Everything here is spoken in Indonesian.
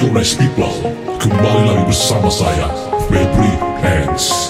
Hello nice people, kembali lagi bersama saya, Febri Hands.